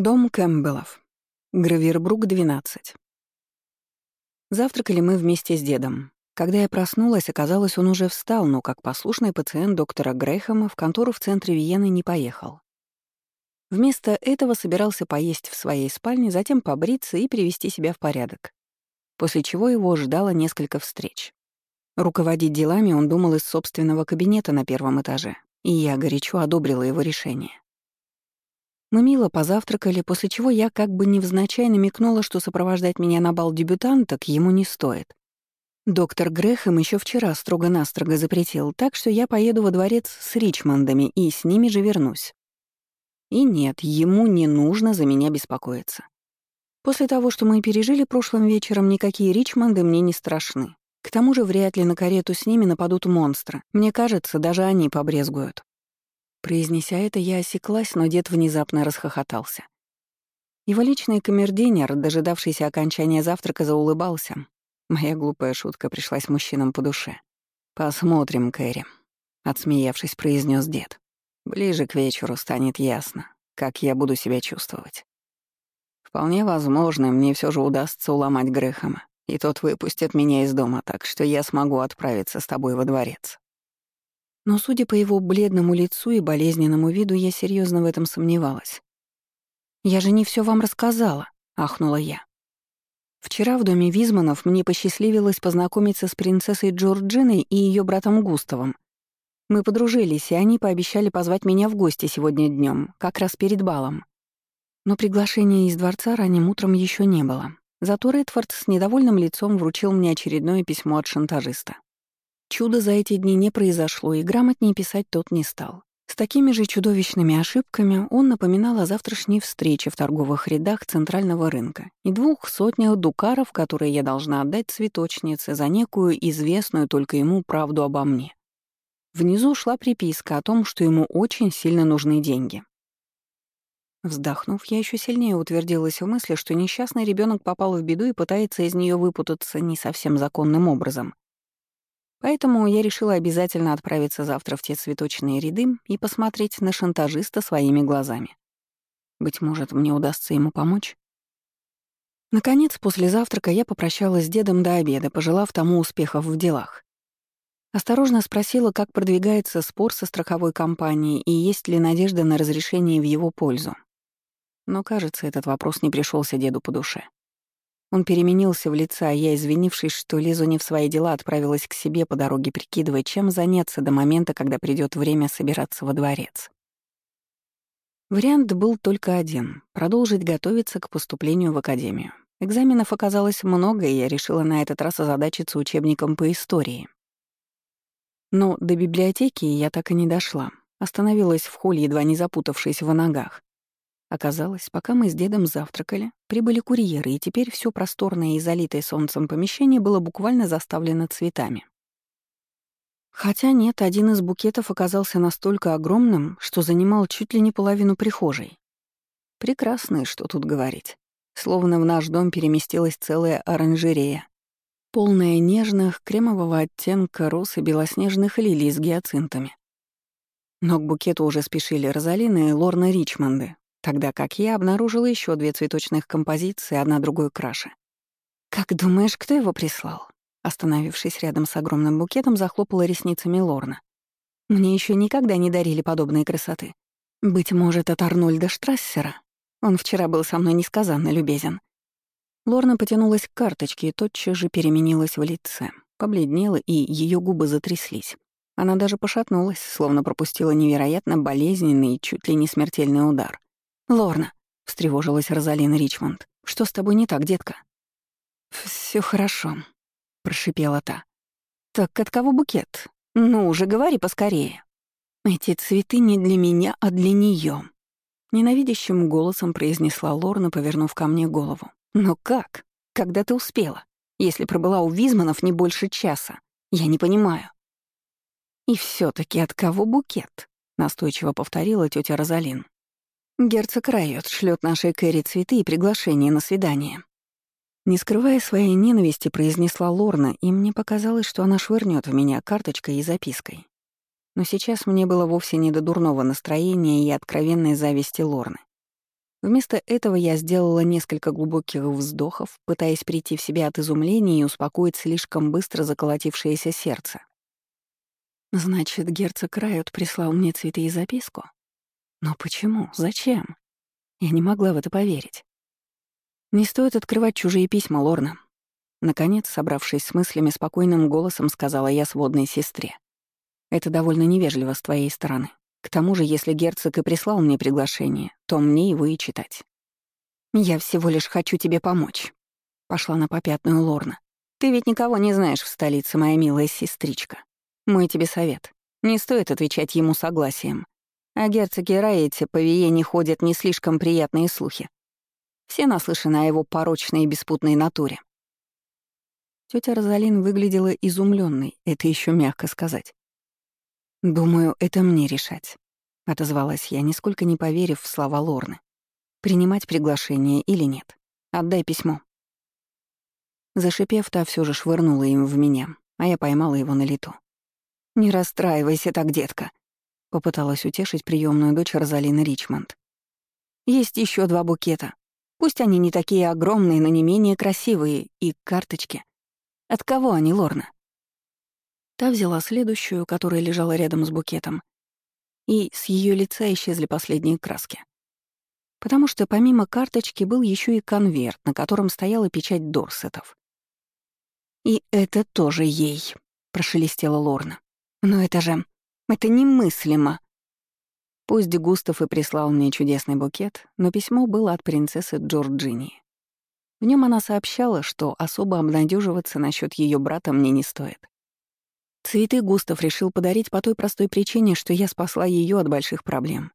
Дом Кэмпбеллов. Гравирбрук, 12. Завтракали мы вместе с дедом. Когда я проснулась, оказалось, он уже встал, но как послушный пациент доктора Грэхэма в контору в центре Виены не поехал. Вместо этого собирался поесть в своей спальне, затем побриться и привести себя в порядок. После чего его ждало несколько встреч. Руководить делами он думал из собственного кабинета на первом этаже, и я горячо одобрила его решение. Мы мило позавтракали, после чего я как бы невзначай намекнула, что сопровождать меня на бал дебютанток ему не стоит. Доктор Грэхэм еще вчера строго-настрого запретил, так что я поеду во дворец с Ричмондами и с ними же вернусь. И нет, ему не нужно за меня беспокоиться. После того, что мы пережили прошлым вечером, никакие Ричмонды мне не страшны. К тому же вряд ли на карету с ними нападут монстры. Мне кажется, даже они побрезгуют. Произнеся это, я осеклась, но дед внезапно расхохотался. Его личный камердинер, дожидавшийся окончания завтрака, заулыбался. Моя глупая шутка пришлась мужчинам по душе. «Посмотрим, Кэрри», — отсмеявшись, произнес дед. «Ближе к вечеру станет ясно, как я буду себя чувствовать. Вполне возможно, мне все же удастся уломать Грэхэма, и тот выпустит меня из дома, так что я смогу отправиться с тобой во дворец». Но, судя по его бледному лицу и болезненному виду, я серьезно в этом сомневалась. «Я же не все вам рассказала», — ахнула я. Вчера в доме Визманов мне посчастливилось познакомиться с принцессой Джорджиной и ее братом Густавом. Мы подружились, и они пообещали позвать меня в гости сегодня днем, как раз перед балом. Но приглашения из дворца ранним утром еще не было. Зато Редфорд с недовольным лицом вручил мне очередное письмо от шантажиста. Чудо за эти дни не произошло, и грамотнее писать тот не стал. С такими же чудовищными ошибками он напоминал о завтрашней встрече в торговых рядах центрального рынка и двух сотнях дукаров, которые я должна отдать цветочнице за некую известную только ему правду обо мне. Внизу шла приписка о том, что ему очень сильно нужны деньги. Вздохнув, я еще сильнее утвердилась в мысли, что несчастный ребенок попал в беду и пытается из нее выпутаться не совсем законным образом. Поэтому я решила обязательно отправиться завтра в те цветочные ряды и посмотреть на шантажиста своими глазами. Быть может, мне удастся ему помочь? Наконец, после завтрака я попрощалась с дедом до обеда, пожелав тому успехов в делах. Осторожно спросила, как продвигается спор со страховой компанией и есть ли надежда на разрешение в его пользу. Но, кажется, этот вопрос не пришелся деду по душе. Он переменился в лице, а я, извинившись, что лезу не в свои дела, отправилась к себе по дороге, прикидывая, чем заняться до момента, когда придет время собираться во дворец. Вариант был только один — продолжить готовиться к поступлению в академию. Экзаменов оказалось много, и я решила на этот раз озадачиться учебником по истории. Но до библиотеки я так и не дошла. Остановилась в холле, едва не запутавшись в ногах. Оказалось, пока мы с дедом завтракали, прибыли курьеры, и теперь все просторное и залитое солнцем помещение было буквально заставлено цветами. Хотя нет, один из букетов оказался настолько огромным, что занимал чуть ли не половину прихожей. Прекрасно, что тут говорить. Словно в наш дом переместилась целая оранжерея, полная нежных, кремового оттенка роз и белоснежных лилий с гиацинтами. Но к букету уже спешили Розалина и Лорна Ричмонды, тогда как я обнаружила еще две цветочных композиции, одна другой краше. «Как думаешь, кто его прислал?» Остановившись рядом с огромным букетом, захлопала ресницами Лорна. «Мне еще никогда не дарили подобные красоты. Быть может, от Арнольда Штрассера? Он вчера был со мной несказанно любезен». Лорна потянулась к карточке и тотчас же переменилась в лице, побледнела, и ее губы затряслись. Она даже пошатнулась, словно пропустила невероятно болезненный и чуть ли не смертельный удар. «Лорна», — встревожилась Розалина Ричмонд, — «что с тобой не так, детка?» Все хорошо», — прошипела та. «Так от кого букет? Ну уже говори поскорее». «Эти цветы не для меня, а для нее. ненавидящим голосом произнесла Лорна, повернув ко мне голову. «Но как? Когда ты успела? Если пробыла у Визманов не больше часа. Я не понимаю». «И все таки от кого букет?» — настойчиво повторила тетя Розалин. Герцог Райот шлет нашей Кэрри цветы и приглашение на свидание. Не скрывая своей ненависти, произнесла Лорна, и мне показалось, что она швырнет в меня карточкой и запиской. Но сейчас мне было вовсе не до дурного настроения и откровенной зависти Лорны. Вместо этого я сделала несколько глубоких вздохов, пытаясь прийти в себя от изумления и успокоить слишком быстро заколотившееся сердце. Значит, герцог Райот прислал мне цветы и записку? Но почему? Зачем? Я не могла в это поверить. Не стоит открывать чужие письма, Лорна. Наконец, собравшись с мыслями, спокойным голосом сказала я сводной сестре. Это довольно невежливо с твоей стороны. К тому же, если герцог и прислал мне приглашение, то мне его и читать. «Я всего лишь хочу тебе помочь», — пошла на попятную Лорна. «Ты ведь никого не знаешь в столице, моя милая сестричка. Мой тебе совет. Не стоит отвечать ему согласием. О герцоге Раете по Виене ходят не слишком приятные слухи. Все наслышаны о его порочной и беспутной натуре. Тетя Розалин выглядела изумленной, это еще мягко сказать. «Думаю, это мне решать», — отозвалась я, нисколько не поверив в слова Лорны. «Принимать приглашение или нет? Отдай письмо». Зашипев, та все же швырнула им в меня, а я поймала его на лету. «Не расстраивайся так, детка», — попыталась утешить приемную дочь Розалины Ричмонд. «Есть еще два букета. Пусть они не такие огромные, но не менее красивые, и карточки. От кого они, Лорна?» Та взяла следующую, которая лежала рядом с букетом, и с ее лица исчезли последние краски. Потому что помимо карточки был еще и конверт, на котором стояла печать Дорсетов. «И это тоже ей», — прошелестела Лорна. «Но это же... это немыслимо!» Пусть Густав и прислал мне чудесный букет, но письмо было от принцессы Джорджини. В нем она сообщала, что особо обнадеживаться насчет ее брата мне не стоит. Цветы Густав решил подарить по той простой причине, что я спасла ее от больших проблем.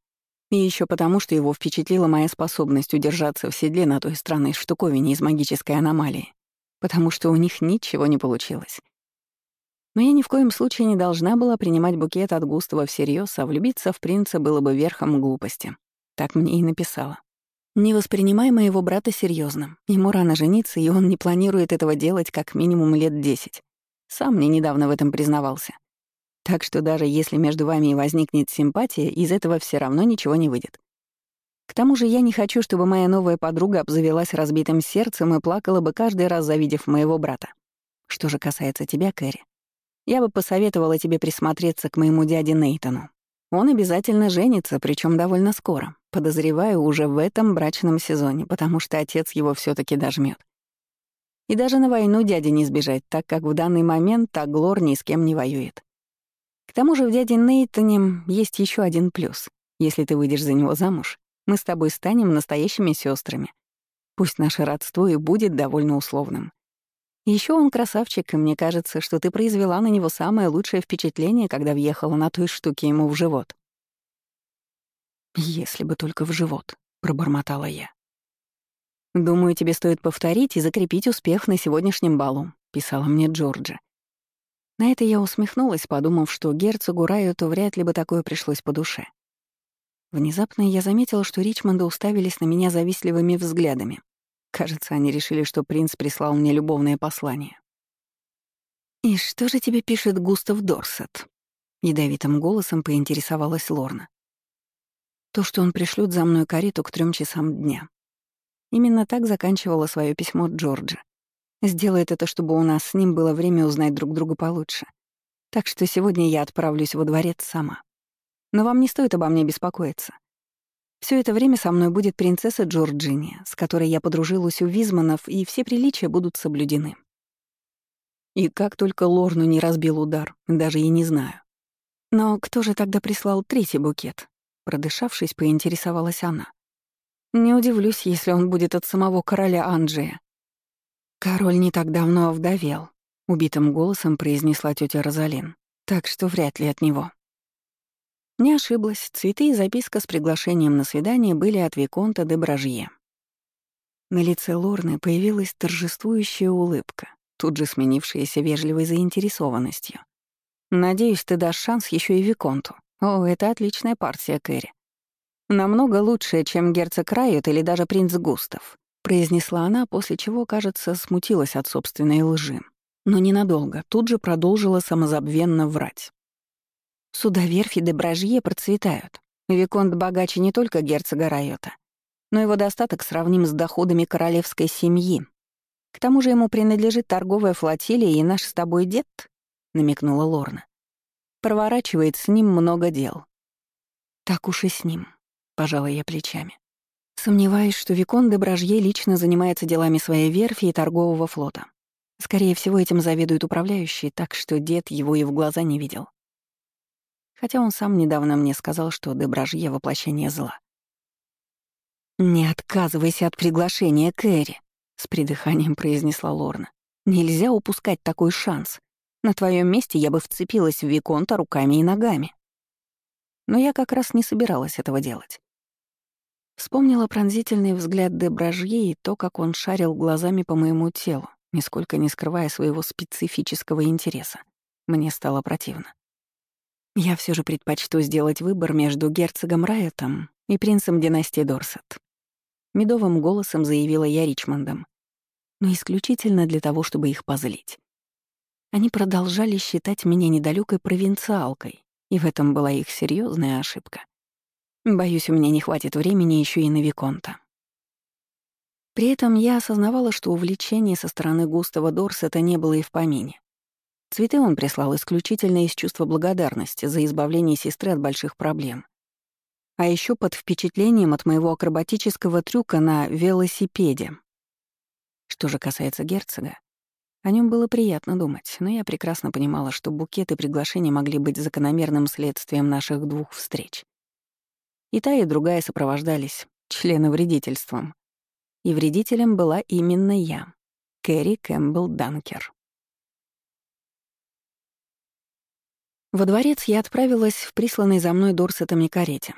И еще потому, что его впечатлила моя способность удержаться в седле на той странной штуковине из магической аномалии, потому что у них ничего не получилось. Но я ни в коем случае не должна была принимать букет от Густава всерьез, а влюбиться в принца было бы верхом глупости. Так мне и написала. Не воспринимай моего брата серьезно. Ему рано жениться, и он не планирует этого делать как минимум лет десять. Сам мне недавно в этом признавался. Так что даже если между вами и возникнет симпатия, из этого все равно ничего не выйдет. К тому же я не хочу, чтобы моя новая подруга обзавелась разбитым сердцем и плакала бы каждый раз, завидев моего брата. Что же касается тебя, Кэрри, я бы посоветовала тебе присмотреться к моему дяде Нейтану. Он обязательно женится, причем довольно скоро. Подозреваю, уже в этом брачном сезоне, потому что отец его все таки дожмет. И даже на войну дяде не сбежать, так как в данный момент Аглор ни с кем не воюет. К тому же в дяде Нейтоне есть еще один плюс. Если ты выйдешь за него замуж, мы с тобой станем настоящими сестрами. Пусть наше родство и будет довольно условным. Еще он красавчик, и мне кажется, что ты произвела на него самое лучшее впечатление, когда въехала на той штуке ему в живот. «Если бы только в живот», — пробормотала я. «Думаю, тебе стоит повторить и закрепить успех на сегодняшнем балу», — писала мне Джорджи. На это я усмехнулась, подумав, что герцогу Райоту вряд ли бы такое пришлось по душе. Внезапно я заметила, что Ричмонды уставились на меня завистливыми взглядами. Кажется, они решили, что принц прислал мне любовное послание. «И что же тебе пишет Густав Дорсет?» — ядовитым голосом поинтересовалась Лорна. «То, что он пришлет за мной карету к трем часам дня. Именно так заканчивала свое письмо Джорджа. Сделает это, чтобы у нас с ним было время узнать друг друга получше. Так что сегодня я отправлюсь во дворец сама. Но вам не стоит обо мне беспокоиться. Все это время со мной будет принцесса Джорджиния, с которой я подружилась у Визманов, и все приличия будут соблюдены. И как только Лорну не разбил удар, даже и не знаю. Но кто же тогда прислал третий букет? Продышавшись, поинтересовалась она. Не удивлюсь, если он будет от самого короля Анджия. Король не так давно овдовел, убитым голосом произнесла тетя Розалин, так что вряд ли от него. Не ошиблась, цветы и записка с приглашением на свидание были от Виконта де Бражье. На лице Лорны появилась торжествующая улыбка, тут же сменившаяся вежливой заинтересованностью. «Надеюсь, ты дашь шанс еще и Виконту. О, это отличная партия, Кэрри. «Намного лучше, чем герцог Райот или даже принц Густав», произнесла она, после чего, кажется, смутилась от собственной лжи. Но ненадолго, тут же продолжила самозабвенно врать. Судоверфи де Бражье процветают. Виконт богаче не только герцога Райота. но его достаток сравним с доходами королевской семьи. К тому же ему принадлежит торговая флотилия и наш с тобой дед, — намекнула Лорна. Проворачивает с ним много дел. Так уж и с ним, — пожала я плечами. Сомневаюсь, что Викон де Бражье лично занимается делами своей верфи и торгового флота. Скорее всего, этим заведует управляющий, так что дед его и в глаза не видел. Хотя он сам недавно мне сказал, что де Бражье — воплощение зла. «Не отказывайся от приглашения, Кэрри», — с придыханием произнесла Лорна. «Нельзя упускать такой шанс. На твоем месте я бы вцепилась в Виконта руками и ногами». Но я как раз не собиралась этого делать. Вспомнила пронзительный взгляд де Бражье и то, как он шарил глазами по моему телу, нисколько не скрывая своего специфического интереса. Мне стало противно. Я все же предпочту сделать выбор между герцогом Райотом и принцем династии Дорсет. Медовым голосом заявила я Ричмондом, но исключительно для того, чтобы их позлить. Они продолжали считать меня недалекой провинциалкой, и в этом была их серьезная ошибка. Боюсь, у меня не хватит времени еще и на Виконта. При этом я осознавала, что увлечение со стороны Густава Дорсета не было и в помине. Цветы он прислал исключительно из чувства благодарности за избавление сестры от больших проблем. А еще под впечатлением от моего акробатического трюка на велосипеде. Что же касается герцога, о нем было приятно думать, но я прекрасно понимала, что букеты приглашений могли быть закономерным следствием наших двух встреч. И та, и другая сопровождались членовредительством. И вредителем была именно я, Кэрри Кэмпбелл Данкер. Во дворец я отправилась в присланной за мной Дорсетами карете.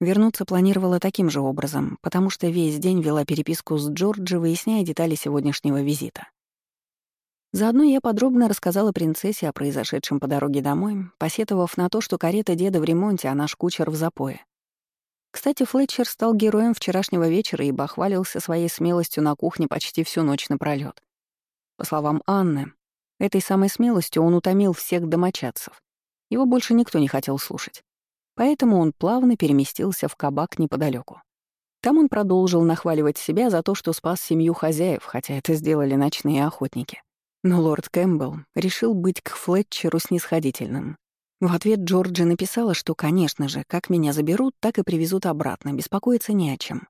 Вернуться планировала таким же образом, потому что весь день вела переписку с Джорджи, выясняя детали сегодняшнего визита. Заодно я подробно рассказала принцессе о произошедшем по дороге домой, посетовав на то, что карета деда в ремонте, а наш кучер в запое. Кстати, Флетчер стал героем вчерашнего вечера и бахвалился своей смелостью на кухне почти всю ночь напролёт. По словам Анны, этой самой смелостью он утомил всех домочадцев. Его больше никто не хотел слушать. Поэтому он плавно переместился в кабак неподалеку. Там он продолжил нахваливать себя за то, что спас семью хозяев, хотя это сделали ночные охотники. Но лорд Кэмпбелл решил быть к Флетчеру снисходительным в ответ Джорджи написала, что, конечно же, как меня заберут, так и привезут обратно, беспокоиться не о чем.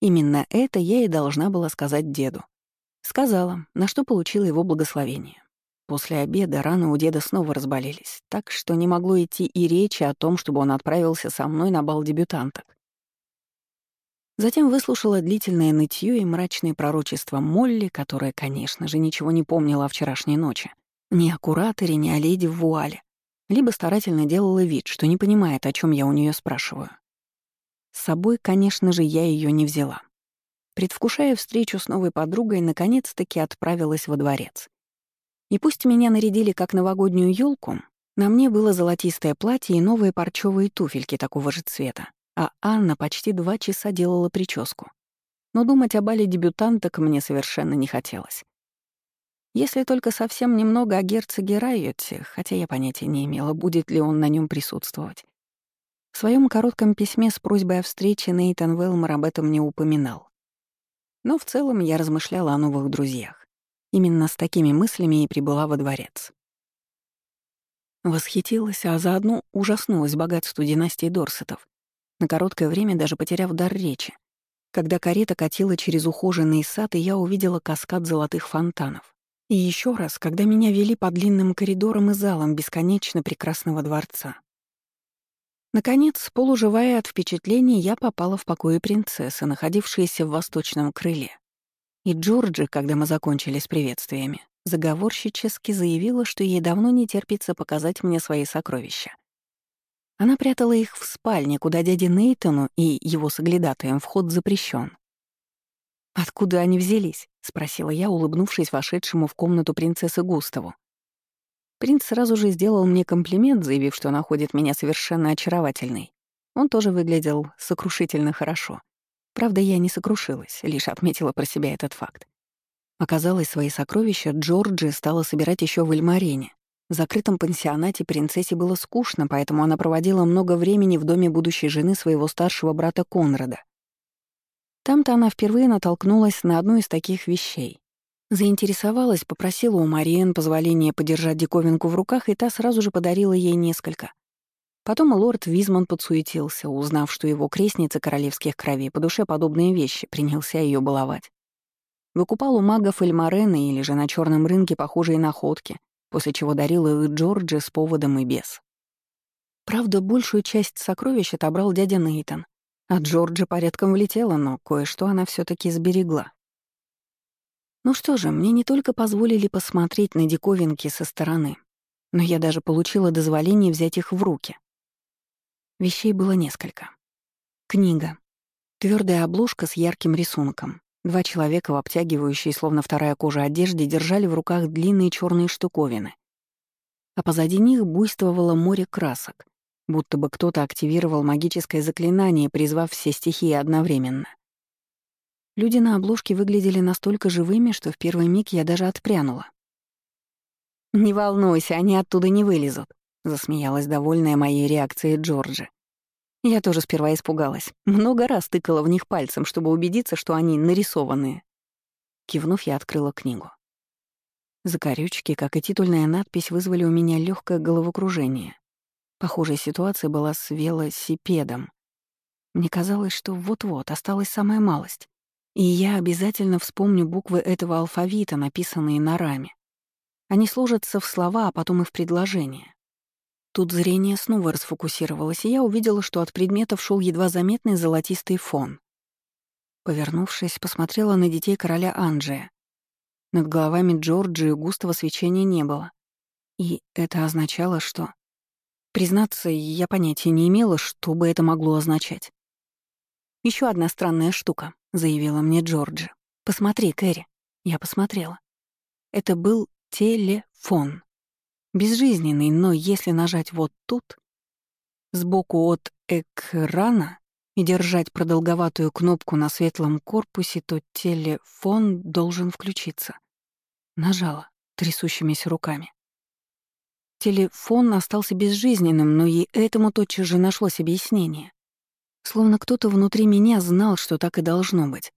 Именно это я и должна была сказать деду. Сказала, на что получила его благословение. После обеда раны у деда снова разболелись, так что не могло идти и речи о том, чтобы он отправился со мной на бал дебютанток. Затем выслушала длительное нытье и мрачные пророчества Молли, которая, конечно же, ничего не помнила о вчерашней ночи. Ни о кураторе, ни о леди в вуале либо старательно делала вид, что не понимает, о чем я у нее спрашиваю. С собой, конечно же, я ее не взяла. Предвкушая встречу с новой подругой, наконец-таки отправилась во дворец. И пусть меня нарядили как новогоднюю елку, на мне было золотистое платье и новые парчевые туфельки такого же цвета, а Анна почти два часа делала прическу. Но думать о бале дебютанток мне совершенно не хотелось. Если только совсем немного о герцоге Райотте, хотя я понятия не имела, будет ли он на нем присутствовать. В своем коротком письме с просьбой о встрече Нейтан Велмор об этом не упоминал. Но в целом я размышляла о новых друзьях. Именно с такими мыслями и прибыла во дворец. Восхитилась, а заодно ужаснулась богатству династии Дорсетов, на короткое время даже потеряв дар речи, когда карета катила через ухоженный сад, и я увидела каскад золотых фонтанов. И еще раз, когда меня вели по длинным коридорам и залам бесконечно прекрасного дворца. Наконец, полуживая от впечатлений, я попала в покои принцессы, находившиеся в восточном крыле. И Джорджи, когда мы закончили с приветствиями, заговорщически заявила, что ей давно не терпится показать мне свои сокровища. Она прятала их в спальне, куда дяде Нейтану и его соглядатаем вход запрещен. «Откуда они взялись?» — спросила я, улыбнувшись вошедшему в комнату принцессы Густаву. Принц сразу же сделал мне комплимент, заявив, что находит меня совершенно очаровательной. Он тоже выглядел сокрушительно хорошо. Правда, я не сокрушилась, лишь отметила про себя этот факт. Оказалось, свои сокровища Джорджи стала собирать еще в Эльмарене. В закрытом пансионате принцессе было скучно, поэтому она проводила много времени в доме будущей жены своего старшего брата Конрада. Там-то она впервые натолкнулась на одну из таких вещей. Заинтересовалась, попросила у Мариен позволения подержать диковинку в руках, и та сразу же подарила ей несколько. Потом лорд Визман подсуетился, узнав, что его крестница королевских кровей по душе подобные вещи, принялся ее баловать. Выкупал у магов Эльмарены или же на черном рынке похожие находки, после чего дарил их Джорджи с поводом и без. Правда, большую часть сокровищ отобрал дядя Нейтон, а Джорджи порядком влетела, но кое-что она все таки сберегла. Ну что же, мне не только позволили посмотреть на диковинки со стороны, но я даже получила дозволение взять их в руки. Вещей было несколько. Книга. Твердая обложка с ярким рисунком. Два человека в обтягивающей, словно вторая кожа одежде, держали в руках длинные черные штуковины. А позади них буйствовало море красок, будто бы кто-то активировал магическое заклинание, призвав все стихии одновременно. Люди на обложке выглядели настолько живыми, что в первый миг я даже отпрянула. «Не волнуйся, они оттуда не вылезут», — засмеялась довольная моей реакцией Джорджи. Я тоже сперва испугалась. Много раз тыкала в них пальцем, чтобы убедиться, что они нарисованные. Кивнув, я открыла книгу. Закорючки, как и титульная надпись, вызвали у меня легкое головокружение. Похожая ситуация была с велосипедом. Мне казалось, что вот-вот осталась самая малость. И я обязательно вспомню буквы этого алфавита, написанные на раме. Они сложатся в слова, а потом и в предложения. Тут зрение снова расфокусировалось, и я увидела, что от предметов шел едва заметный золотистый фон. Повернувшись, посмотрела на детей короля Анджия. Над головами Джорджи густого свечения не было. И это означало, что... Признаться, я понятия не имела, что бы это могло означать. Еще одна странная штука заявила мне Джорджи. «Посмотри, Кэрри». Я посмотрела. Это был телефон. Безжизненный, но если нажать вот тут, сбоку от экрана, и держать продолговатую кнопку на светлом корпусе, то телефон должен включиться. Нажала трясущимися руками. Телефон остался безжизненным, но и этому тотчас же нашлось объяснение. Словно кто-то внутри меня знал, что так и должно быть.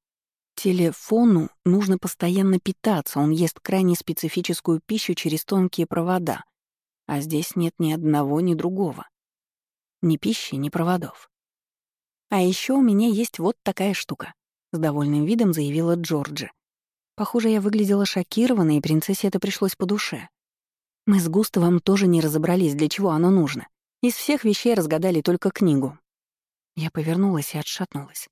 Телефону нужно постоянно питаться, он ест крайне специфическую пищу через тонкие провода, а здесь нет ни одного, ни другого. Ни пищи, ни проводов. А еще у меня есть вот такая штука, с довольным видом заявила Джорджи. Похоже, я выглядела шокированной, и принцессе это пришлось по душе. Мы с Густавом тоже не разобрались, для чего оно нужно. Из всех вещей разгадали только книгу, я повернулась и отшатнулась.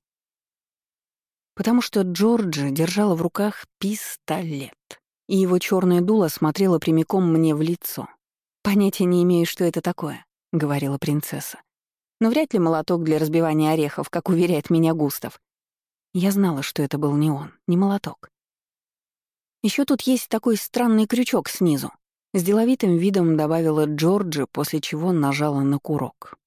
Потому что Джорджи держала в руках пистолет, и его черное дуло смотрело прямиком мне в лицо. «Понятия не имею, что это такое», — говорила принцесса. «Но вряд ли молоток для разбивания орехов, как уверяет меня Густав. Я знала, что это был не он, не молоток. Еще тут есть такой странный крючок снизу. С деловитым видом добавила Джорджи, после чего нажала на курок.